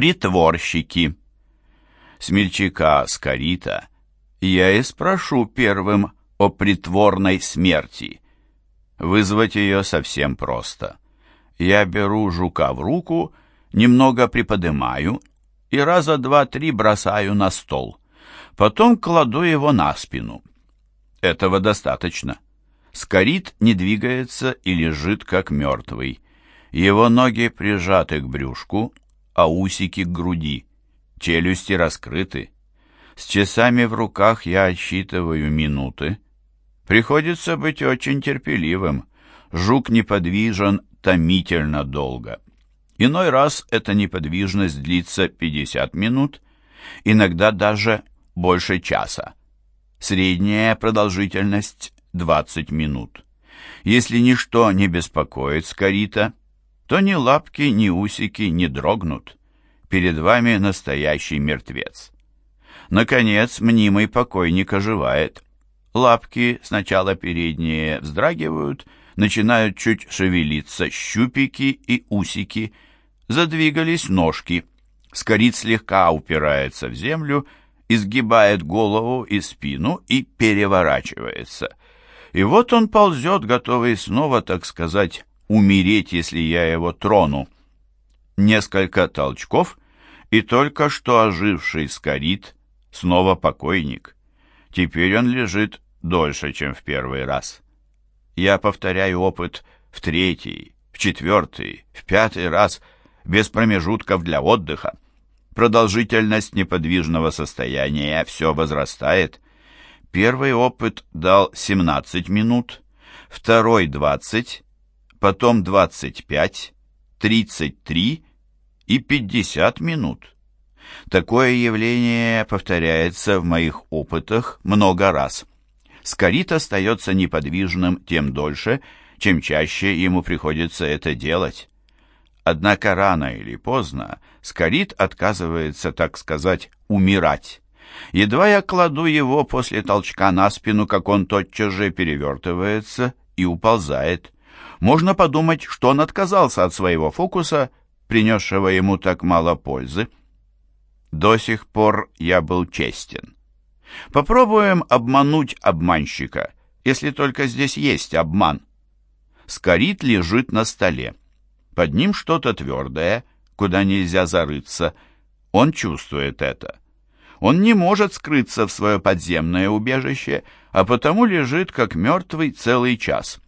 Притворщики. Смельчака Скорита я и спрошу первым о притворной смерти. Вызвать ее совсем просто. Я беру жука в руку, немного приподымаю и раза два-три бросаю на стол. Потом кладу его на спину. Этого достаточно. Скорит не двигается и лежит как мертвый. Его ноги прижаты к брюшку, а усики к груди. Челюсти раскрыты. С часами в руках я отсчитываю минуты. Приходится быть очень терпеливым. Жук неподвижен томительно долго. Иной раз эта неподвижность длится 50 минут, иногда даже больше часа. Средняя продолжительность 20 минут. Если ничто не беспокоит Скорита, то ни лапки, ни усики не дрогнут. Перед вами настоящий мертвец. Наконец, мнимый покойник оживает. Лапки, сначала передние, вздрагивают, начинают чуть шевелиться щупики и усики, задвигались ножки. Скорит слегка упирается в землю, изгибает голову и спину и переворачивается. И вот он ползет, готовый снова, так сказать, умереть, если я его трону. Несколько толчков, и только что оживший скорит, снова покойник. Теперь он лежит дольше, чем в первый раз. Я повторяю опыт в третий, в четвертый, в пятый раз, без промежутков для отдыха. Продолжительность неподвижного состояния все возрастает. Первый опыт дал 17 минут, второй 20, потом 25, 33 и 50 минут. Такое явление повторяется в моих опытах много раз. Скорит остается неподвижным тем дольше, чем чаще ему приходится это делать. Однако рано или поздно Скорит отказывается, так сказать, умирать. Едва я кладу его после толчка на спину, как он тотчас же перевертывается и уползает. Можно подумать, что он отказался от своего фокуса, принесшего ему так мало пользы. До сих пор я был честен. Попробуем обмануть обманщика, если только здесь есть обман. Скорит лежит на столе. Под ним что-то твердое, куда нельзя зарыться. Он чувствует это. Он не может скрыться в свое подземное убежище, а потому лежит как мертвый целый час.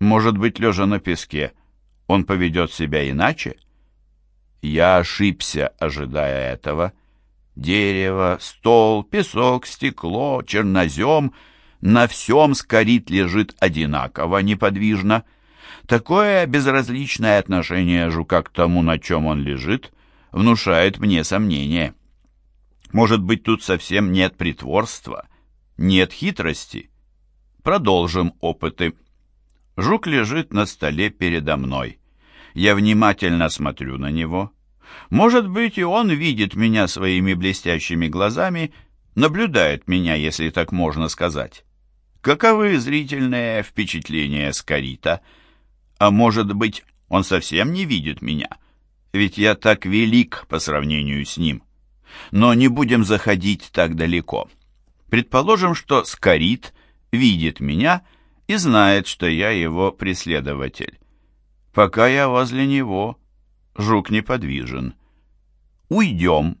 Может быть, лежа на песке, он поведет себя иначе? Я ошибся, ожидая этого. Дерево, стол, песок, стекло, чернозем — на всем скорит лежит одинаково неподвижно. Такое безразличное отношение жука к тому, на чем он лежит, внушает мне сомнение. Может быть, тут совсем нет притворства, нет хитрости. Продолжим опыты. Жук лежит на столе передо мной. Я внимательно смотрю на него. Может быть, и он видит меня своими блестящими глазами, наблюдает меня, если так можно сказать. Каковы зрительные впечатления Скорита? А может быть, он совсем не видит меня? Ведь я так велик по сравнению с ним. Но не будем заходить так далеко. Предположим, что Скорит видит меня и знает, что я его преследователь. Пока я возле него, жук неподвижен. Уйдем.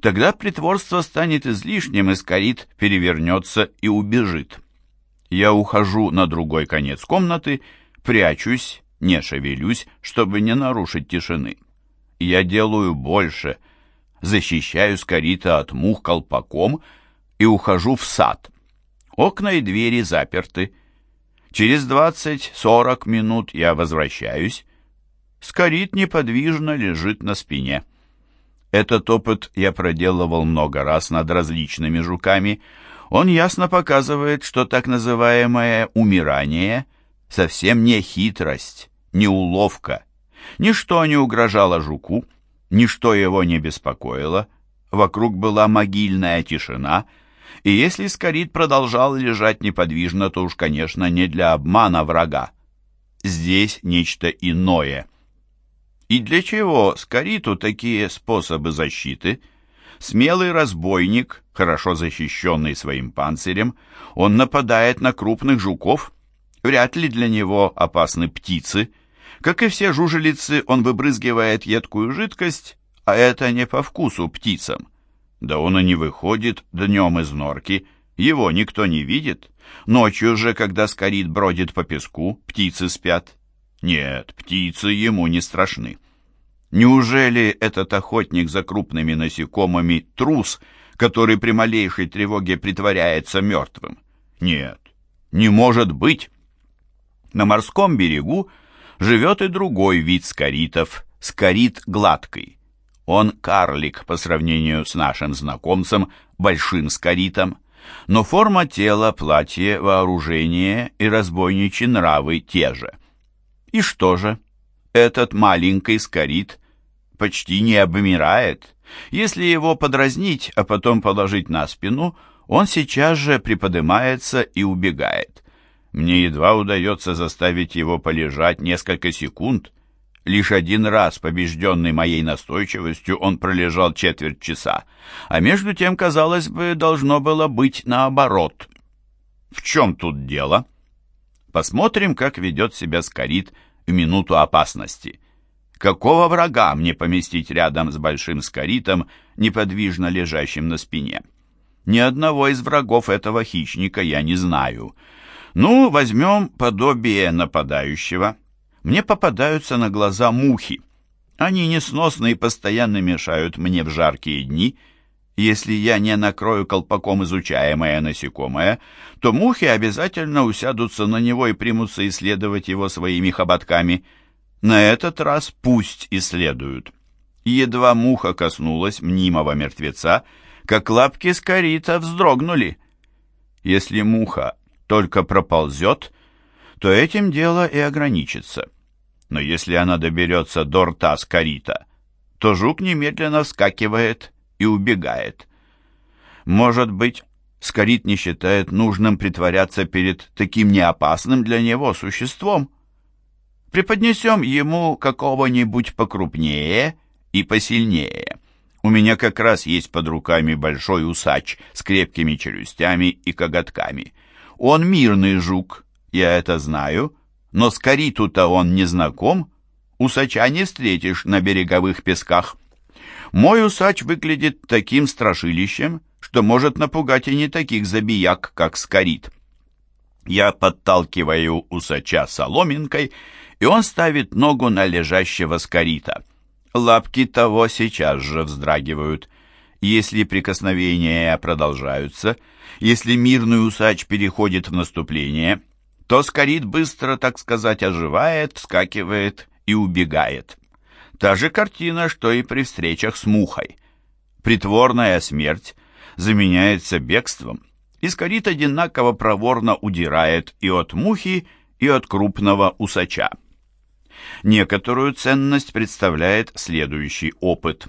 Тогда притворство станет излишним, и Скорит перевернется и убежит. Я ухожу на другой конец комнаты, прячусь, не шевелюсь, чтобы не нарушить тишины. Я делаю больше, защищаю Скорита от мух колпаком и ухожу в сад. Окна и двери заперты. Через двадцать-сорок минут я возвращаюсь. Скорит неподвижно лежит на спине. Этот опыт я проделывал много раз над различными жуками. Он ясно показывает, что так называемое «умирание» совсем не хитрость, не уловка. Ничто не угрожало жуку, ничто его не беспокоило. Вокруг была могильная тишина — и если Скорит продолжал лежать неподвижно, то уж, конечно, не для обмана врага. Здесь нечто иное. И для чего Скориту такие способы защиты? Смелый разбойник, хорошо защищенный своим панцирем, он нападает на крупных жуков. Вряд ли для него опасны птицы. Как и все жужелицы, он выбрызгивает едкую жидкость, а это не по вкусу птицам. Да он и не выходит днем из норки, его никто не видит. Ночью же, когда скорит бродит по песку, птицы спят. Нет, птицы ему не страшны. Неужели этот охотник за крупными насекомыми трус, который при малейшей тревоге притворяется мертвым? Нет, не может быть. На морском берегу живет и другой вид скоритов, скорит гладкий. Он карлик по сравнению с нашим знакомцем, большим скоритом. Но форма тела, платье, вооружение и разбойничьи нравы те же. И что же? Этот маленький скорит почти не обмирает. Если его подразнить, а потом положить на спину, он сейчас же приподнимается и убегает. Мне едва удается заставить его полежать несколько секунд. Лишь один раз, побежденный моей настойчивостью, он пролежал четверть часа, а между тем, казалось бы, должно было быть наоборот. В чем тут дело? Посмотрим, как ведет себя Скорит в минуту опасности. Какого врага мне поместить рядом с большим Скоритом, неподвижно лежащим на спине? Ни одного из врагов этого хищника я не знаю. Ну, возьмем подобие нападающего — мне попадаются на глаза мухи. Они несносны и постоянно мешают мне в жаркие дни. Если я не накрою колпаком изучаемое насекомое, то мухи обязательно усядутся на него и примутся исследовать его своими хоботками. На этот раз пусть исследуют. Едва муха коснулась мнимого мертвеца, как лапки скорита вздрогнули. Если муха только проползет, то этим дело и ограничится но если она доберется до рта Скорита, то жук немедленно вскакивает и убегает. Может быть, Скорит не считает нужным притворяться перед таким неопасным для него существом? Преподнесем ему какого-нибудь покрупнее и посильнее. У меня как раз есть под руками большой усач с крепкими челюстями и коготками. Он мирный жук, я это знаю, — но с Кариту-то он не знаком, усача не встретишь на береговых песках. Мой усач выглядит таким страшилищем, что может напугать и не таких забияк, как Скорит. Я подталкиваю усача соломинкой, и он ставит ногу на лежащего Скорита. Лапки того сейчас же вздрагивают. Если прикосновения продолжаются, если мирный усач переходит в наступление — то Скорит быстро, так сказать, оживает, скакивает и убегает. Та же картина, что и при встречах с мухой. Притворная смерть заменяется бегством, и Скорит одинаково проворно удирает и от мухи, и от крупного усача. Некоторую ценность представляет следующий опыт.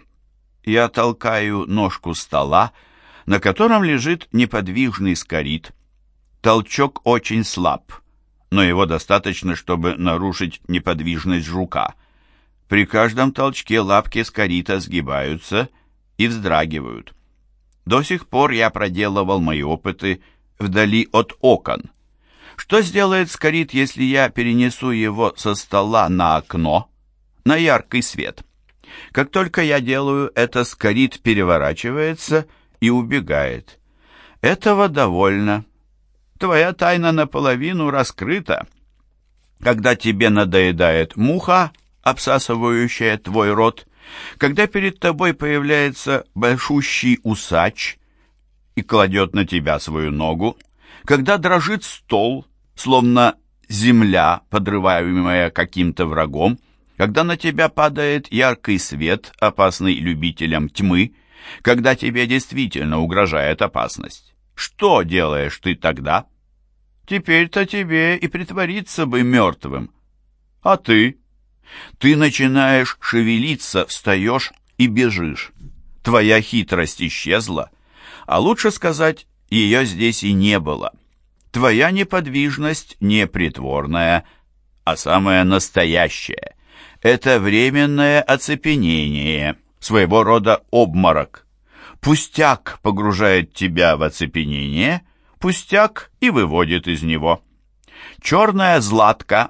Я толкаю ножку стола, на котором лежит неподвижный скорит. Толчок очень слаб — но его достаточно, чтобы нарушить неподвижность жука. При каждом толчке лапки скорита сгибаются и вздрагивают. До сих пор я проделывал мои опыты вдали от окон. Что сделает скорит, если я перенесу его со стола на окно, на яркий свет? Как только я делаю это, скорит переворачивается и убегает. Этого довольно. Твоя тайна наполовину раскрыта. Когда тебе надоедает муха, обсасывающая твой рот, когда перед тобой появляется большущий усач и кладет на тебя свою ногу, когда дрожит стол, словно земля, подрываемая каким-то врагом, когда на тебя падает яркий свет, опасный любителям тьмы, когда тебе действительно угрожает опасность. Что делаешь ты тогда? Теперь-то тебе и притвориться бы мертвым. А ты? Ты начинаешь шевелиться, встаешь и бежишь. Твоя хитрость исчезла, а лучше сказать, ее здесь и не было. Твоя неподвижность не притворная, а самая настоящая. Это временное оцепенение, своего рода обморок. Пустяк погружает тебя в оцепенение, пустяк и выводит из него. Черная златка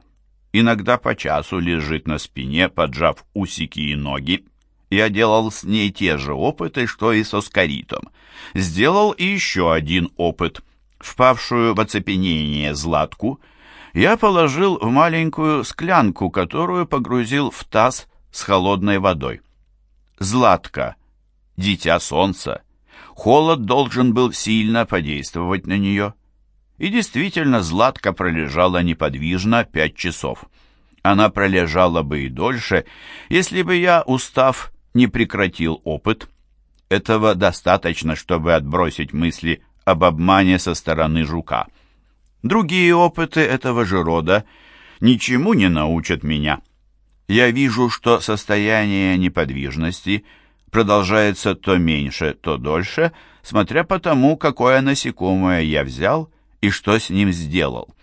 иногда по часу лежит на спине, поджав усики и ноги. Я делал с ней те же опыты, что и со скоритом. Сделал и еще один опыт. Впавшую в оцепенение златку я положил в маленькую склянку, которую погрузил в таз с холодной водой. Златка, дитя солнца, холод должен был сильно подействовать на нее. И действительно, Златка пролежала неподвижно пять часов. Она пролежала бы и дольше, если бы я, устав, не прекратил опыт. Этого достаточно, чтобы отбросить мысли об обмане со стороны жука. Другие опыты этого же рода ничему не научат меня. Я вижу, что состояние неподвижности продолжается то меньше, то дольше, смотря по тому, какое насекомое я взял и что с ним сделал.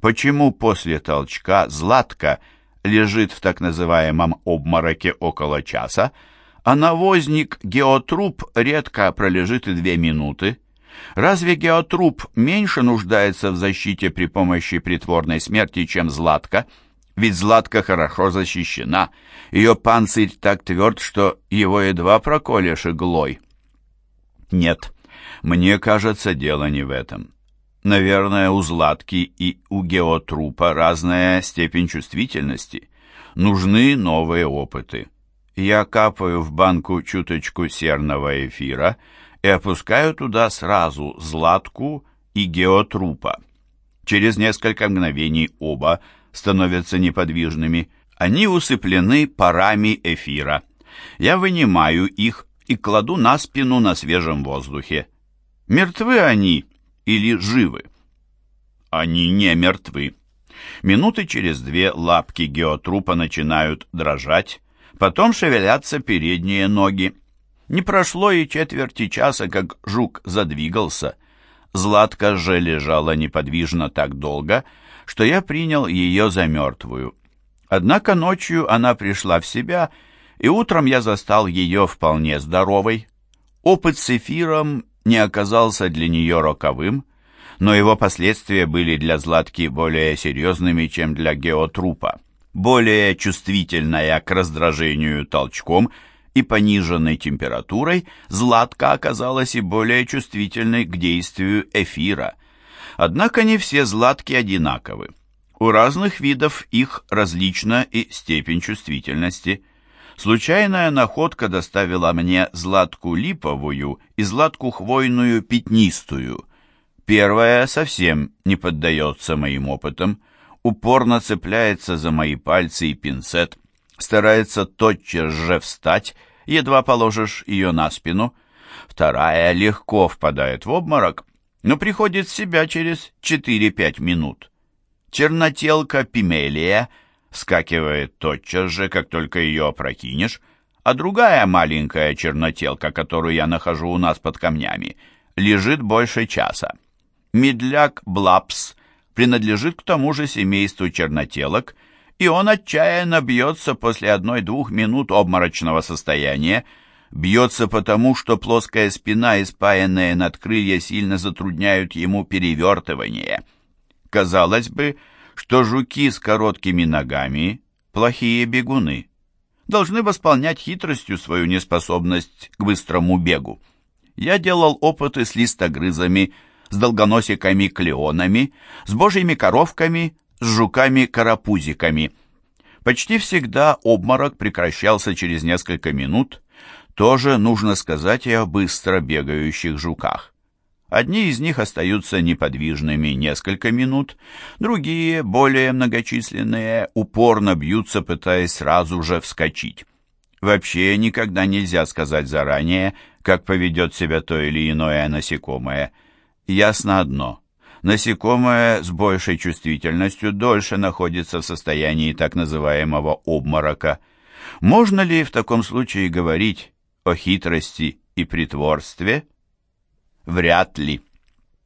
Почему после толчка Златка лежит в так называемом обмороке около часа, а навозник геотруп редко пролежит и две минуты? Разве геотруп меньше нуждается в защите при помощи притворной смерти, чем Златка? Ведь Златка хорошо защищена, ее панцирь так тверд, что его едва проколешь иглой. Нет, мне кажется, дело не в этом. Наверное, у Златки и у геотрупа разная степень чувствительности. Нужны новые опыты. Я капаю в банку чуточку серного эфира и опускаю туда сразу Златку и геотрупа. Через несколько мгновений оба становятся неподвижными. Они усыплены парами эфира. Я вынимаю их и кладу на спину на свежем воздухе. Мертвы они или живы. Они не мертвы. Минуты через две лапки геотрупа начинают дрожать, потом шевелятся передние ноги. Не прошло и четверти часа, как жук задвигался. Златка же лежала неподвижно так долго, что я принял ее за мертвую. Однако ночью она пришла в себя, и утром я застал ее вполне здоровой. Опыт с эфиром не оказался для нее роковым, но его последствия были для Златки более серьезными, чем для геотрупа. Более чувствительная к раздражению толчком и пониженной температурой, Златка оказалась и более чувствительной к действию эфира. Однако не все Златки одинаковы. У разных видов их различна и степень чувствительности – Случайная находка доставила мне златку липовую и златку хвойную пятнистую. Первая совсем не поддается моим опытам, упорно цепляется за мои пальцы и пинцет, старается тотчас же встать, едва положишь ее на спину. Вторая легко впадает в обморок, но приходит в себя через 4-5 минут. Чернотелка Пимелия — вскакивает тотчас же, как только ее опрокинешь, а другая маленькая чернотелка, которую я нахожу у нас под камнями, лежит больше часа. Медляк Блапс принадлежит к тому же семейству чернотелок, и он отчаянно бьется после одной-двух минут обморочного состояния, бьется потому, что плоская спина и спаянные надкрылья сильно затрудняют ему перевертывание. Казалось бы, что жуки с короткими ногами – плохие бегуны, должны восполнять хитростью свою неспособность к быстрому бегу. Я делал опыты с листогрызами, с долгоносиками-клеонами, с божьими коровками, с жуками-карапузиками. Почти всегда обморок прекращался через несколько минут, тоже нужно сказать и о быстро бегающих жуках. Одни из них остаются неподвижными несколько минут, другие, более многочисленные, упорно бьются, пытаясь сразу же вскочить. Вообще никогда нельзя сказать заранее, как поведет себя то или иное насекомое. Ясно одно. Насекомое с большей чувствительностью дольше находится в состоянии так называемого обморока. Можно ли в таком случае говорить о хитрости и притворстве? Вряд ли.